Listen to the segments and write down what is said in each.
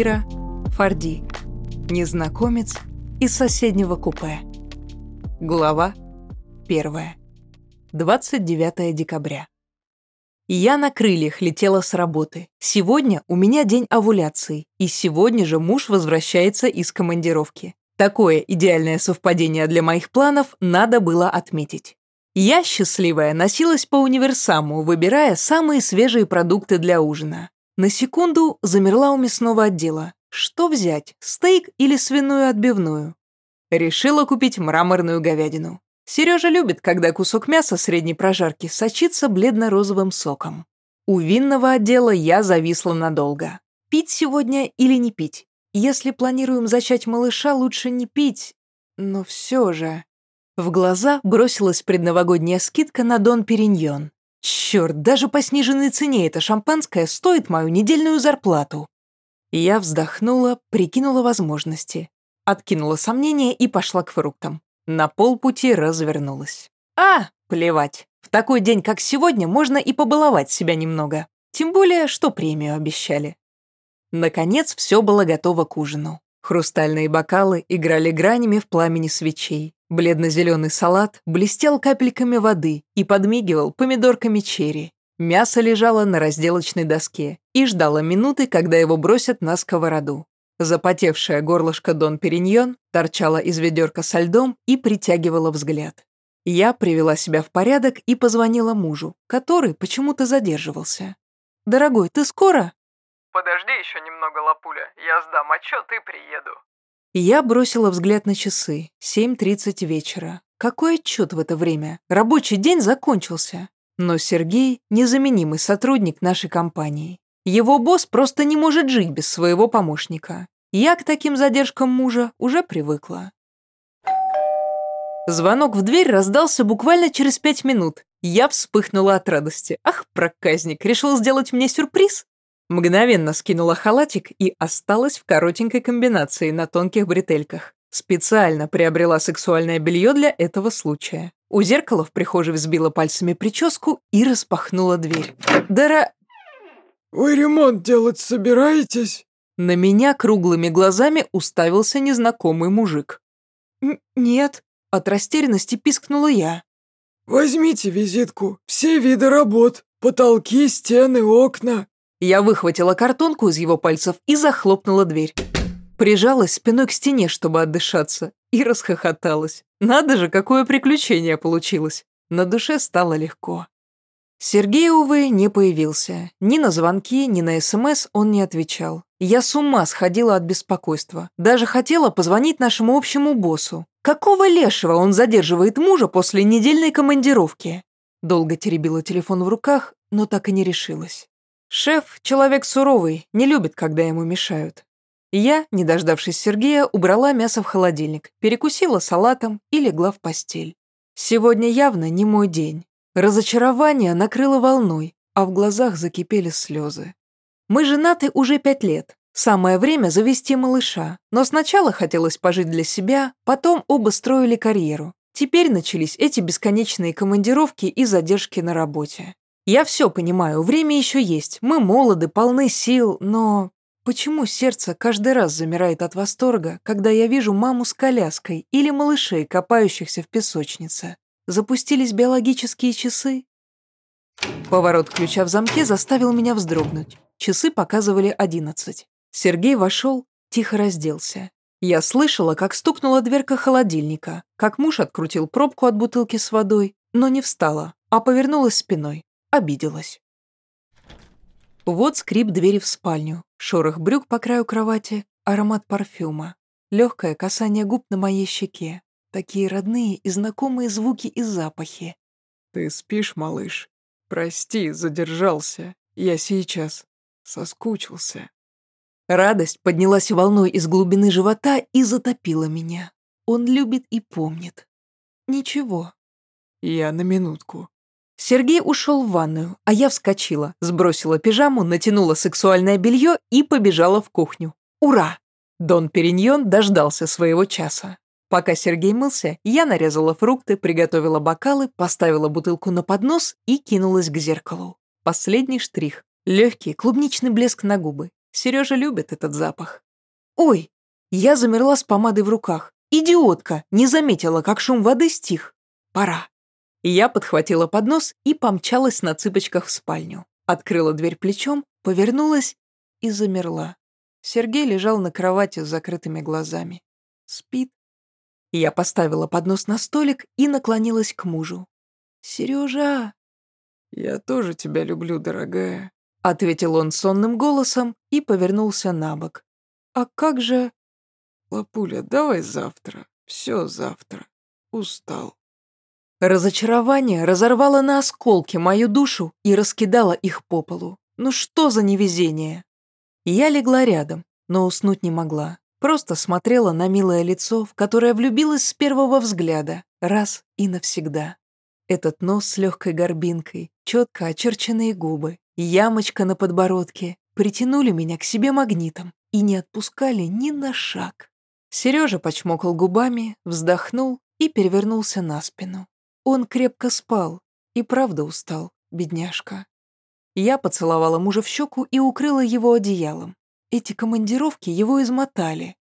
Ира Форди. Незнакомец из соседнего купе. Глава 1. 29 декабря. Я на крыльях летела с работы. Сегодня у меня день овуляции, и сегодня же муж возвращается из командировки. Такое идеальное совпадение для моих планов надо было отметить. Я, счастливая, носилась по универсаму, выбирая самые свежие продукты для ужина. На секунду замерла у мясного отдела. Что взять, стейк или свиную отбивную? Решила купить мраморную говядину. Сережа любит, когда кусок мяса средней прожарки сочится бледно-розовым соком. У винного отдела я зависла надолго. Пить сегодня или не пить? Если планируем зачать малыша, лучше не пить. Но все же... В глаза бросилась предновогодняя скидка на Дон Периньон. Черт, даже по сниженной цене это шампанское стоит мою недельную зарплату. Я вздохнула, прикинула возможности. Откинула сомнения и пошла к фруктам. На полпути развернулась. А, плевать. В такой день, как сегодня, можно и побаловать себя немного. Тем более, что премию обещали. Наконец, все было готово к ужину. Хрустальные бокалы играли гранями в пламени свечей. Бледно-зеленый салат блестел капельками воды и подмигивал помидорками черри. Мясо лежало на разделочной доске и ждало минуты, когда его бросят на сковороду. Запотевшее горлышко Дон Периньон торчало из ведерка со льдом и притягивало взгляд. Я привела себя в порядок и позвонила мужу, который почему-то задерживался. «Дорогой, ты скоро?» «Подожди еще немного, Лапуля, я сдам отчет и приеду». Я бросила взгляд на часы. 7.30 вечера. Какой отчет в это время? Рабочий день закончился. Но Сергей – незаменимый сотрудник нашей компании. Его босс просто не может жить без своего помощника. Я к таким задержкам мужа уже привыкла. Звонок в дверь раздался буквально через пять минут. Я вспыхнула от радости. Ах, проказник, решил сделать мне сюрприз? Мгновенно скинула халатик и осталась в коротенькой комбинации на тонких бретельках. Специально приобрела сексуальное белье для этого случая. У зеркала в прихожей взбила пальцами прическу и распахнула дверь. Дара... «Вы ремонт делать собираетесь?» На меня круглыми глазами уставился незнакомый мужик. «Нет», — от растерянности пискнула я. «Возьмите визитку. Все виды работ. Потолки, стены, окна. Я выхватила картонку из его пальцев и захлопнула дверь. Прижалась спиной к стене, чтобы отдышаться, и расхохоталась. Надо же, какое приключение получилось. На душе стало легко. Сергей, увы, не появился. Ни на звонки, ни на СМС он не отвечал. Я с ума сходила от беспокойства. Даже хотела позвонить нашему общему боссу. Какого лешего он задерживает мужа после недельной командировки? Долго теребила телефон в руках, но так и не решилась. Шеф – человек суровый, не любит, когда ему мешают. Я, не дождавшись Сергея, убрала мясо в холодильник, перекусила салатом и легла в постель. Сегодня явно не мой день. Разочарование накрыло волной, а в глазах закипели слезы. Мы женаты уже пять лет. Самое время завести малыша. Но сначала хотелось пожить для себя, потом оба строили карьеру. Теперь начались эти бесконечные командировки и задержки на работе. Я все понимаю, время еще есть, мы молоды, полны сил, но... Почему сердце каждый раз замирает от восторга, когда я вижу маму с коляской или малышей, копающихся в песочнице? Запустились биологические часы? Поворот ключа в замке заставил меня вздрогнуть. Часы показывали одиннадцать. Сергей вошел, тихо разделся. Я слышала, как стукнула дверка холодильника, как муж открутил пробку от бутылки с водой, но не встала, а повернулась спиной. Обиделась. Вот скрип двери в спальню, шорох брюк по краю кровати, аромат парфюма, легкое касание губ на моей щеке, такие родные и знакомые звуки и запахи. «Ты спишь, малыш? Прости, задержался. Я сейчас. Соскучился». Радость поднялась волной из глубины живота и затопила меня. Он любит и помнит. Ничего. Я на минутку. Сергей ушел в ванную, а я вскочила, сбросила пижаму, натянула сексуальное белье и побежала в кухню. Ура! Дон Периньон дождался своего часа. Пока Сергей мылся, я нарезала фрукты, приготовила бокалы, поставила бутылку на поднос и кинулась к зеркалу. Последний штрих. Легкий клубничный блеск на губы. Сережа любит этот запах. Ой, я замерла с помадой в руках. Идиотка, не заметила, как шум воды стих. Пора. Я подхватила поднос и помчалась на цыпочках в спальню. Открыла дверь плечом, повернулась и замерла. Сергей лежал на кровати с закрытыми глазами. Спит. Я поставила поднос на столик и наклонилась к мужу. «Сережа!» «Я тоже тебя люблю, дорогая», — ответил он сонным голосом и повернулся на бок. «А как же...» «Лапуля, давай завтра. Все завтра. Устал». Разочарование разорвало на осколки мою душу и раскидало их по полу. Ну что за невезение? Я легла рядом, но уснуть не могла. Просто смотрела на милое лицо, в которое влюбилась с первого взгляда, раз и навсегда. Этот нос с легкой горбинкой, четко очерченные губы, ямочка на подбородке притянули меня к себе магнитом и не отпускали ни на шаг. Сережа почмокал губами, вздохнул и перевернулся на спину. Он крепко спал и правда устал, бедняжка. Я поцеловала мужа в щеку и укрыла его одеялом. Эти командировки его измотали.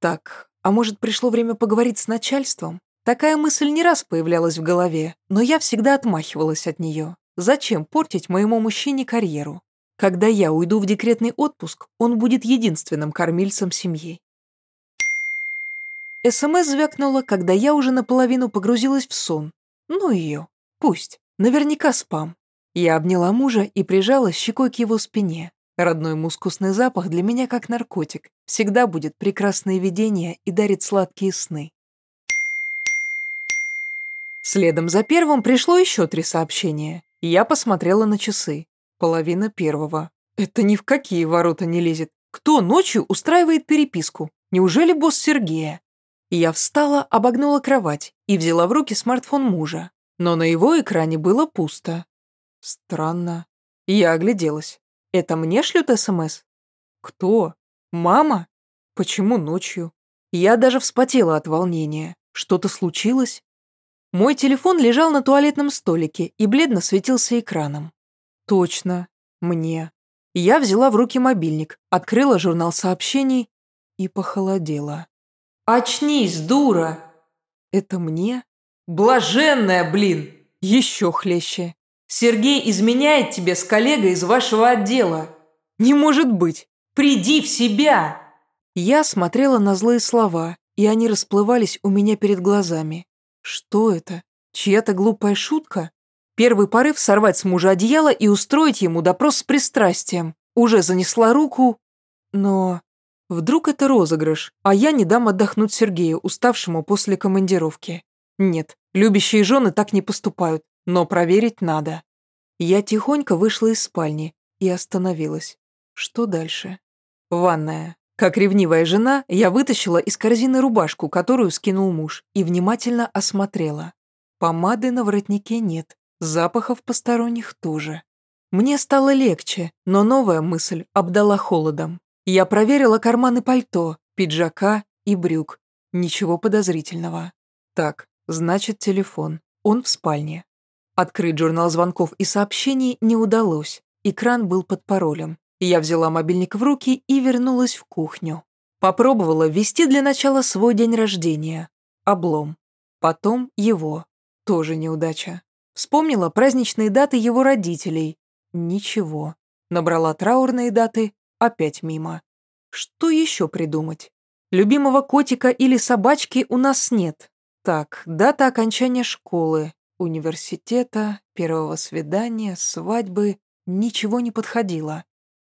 Так, а может, пришло время поговорить с начальством? Такая мысль не раз появлялась в голове, но я всегда отмахивалась от нее. Зачем портить моему мужчине карьеру? Когда я уйду в декретный отпуск, он будет единственным кормильцем семьи. СМС звякнула, когда я уже наполовину погрузилась в сон, ну ее, пусть, наверняка спам. Я обняла мужа и прижала щекой к его спине. Родной мускусный запах для меня как наркотик. Всегда будет прекрасное видение и дарит сладкие сны. Следом за первым пришло еще три сообщения. Я посмотрела на часы. Половина первого. Это ни в какие ворота не лезет. Кто ночью устраивает переписку? Неужели босс Сергея? Я встала, обогнула кровать и взяла в руки смартфон мужа. Но на его экране было пусто. Странно. Я огляделась. Это мне шлют СМС? Кто? Мама? Почему ночью? Я даже вспотела от волнения. Что-то случилось? Мой телефон лежал на туалетном столике и бледно светился экраном. Точно. Мне. Я взяла в руки мобильник, открыла журнал сообщений и похолодела. «Очнись, дура!» «Это мне?» «Блаженная, блин!» «Еще хлеще!» «Сергей изменяет тебе с коллегой из вашего отдела!» «Не может быть! Приди в себя!» Я смотрела на злые слова, и они расплывались у меня перед глазами. Что это? Чья-то глупая шутка? Первый порыв сорвать с мужа одеяло и устроить ему допрос с пристрастием. Уже занесла руку, но... Вдруг это розыгрыш, а я не дам отдохнуть Сергею, уставшему после командировки. Нет, любящие жены так не поступают, но проверить надо. Я тихонько вышла из спальни и остановилась. Что дальше? Ванная. Как ревнивая жена, я вытащила из корзины рубашку, которую скинул муж, и внимательно осмотрела. Помады на воротнике нет, запахов посторонних тоже. Мне стало легче, но новая мысль обдала холодом. Я проверила карманы пальто, пиджака и брюк. Ничего подозрительного. Так, значит, телефон. Он в спальне. Открыть журнал звонков и сообщений не удалось. Экран был под паролем. Я взяла мобильник в руки и вернулась в кухню. Попробовала ввести для начала свой день рождения. Облом. Потом его. Тоже неудача. Вспомнила праздничные даты его родителей. Ничего. Набрала траурные даты. Опять мимо. Что еще придумать? Любимого котика или собачки у нас нет. Так, дата окончания школы, университета, первого свидания, свадьбы. Ничего не подходило.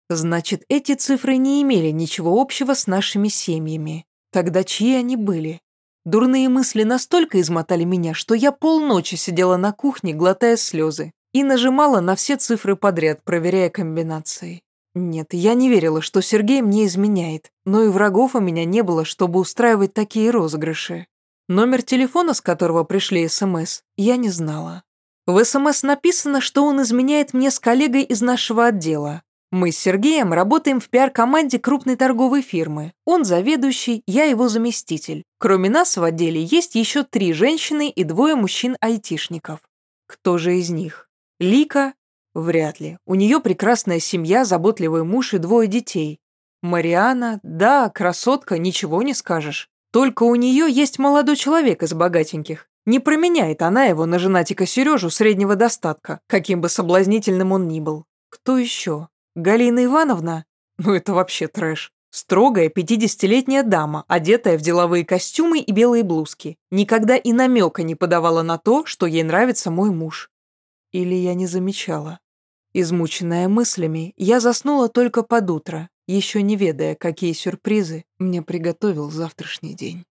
Значит, эти цифры не имели ничего общего с нашими семьями. Тогда чьи они были? Дурные мысли настолько измотали меня, что я полночи сидела на кухне, глотая слезы, и нажимала на все цифры подряд, проверяя комбинации. Нет, я не верила, что Сергей мне изменяет, но и врагов у меня не было, чтобы устраивать такие розыгрыши. Номер телефона, с которого пришли СМС, я не знала. В СМС написано, что он изменяет мне с коллегой из нашего отдела. Мы с Сергеем работаем в пиар-команде крупной торговой фирмы. Он заведующий, я его заместитель. Кроме нас в отделе есть еще три женщины и двое мужчин-айтишников. Кто же из них? Лика, Вряд ли. У нее прекрасная семья, заботливый муж и двое детей. Мариана, да, красотка, ничего не скажешь. Только у нее есть молодой человек из богатеньких. Не променяет она его на женатика Сережу среднего достатка, каким бы соблазнительным он ни был. Кто еще? Галина Ивановна? Ну это вообще трэш. Строгая пятидесятилетняя дама, одетая в деловые костюмы и белые блузки, никогда и намека не подавала на то, что ей нравится мой муж. Или я не замечала. Измученная мыслями, я заснула только под утро, еще не ведая, какие сюрпризы мне приготовил завтрашний день.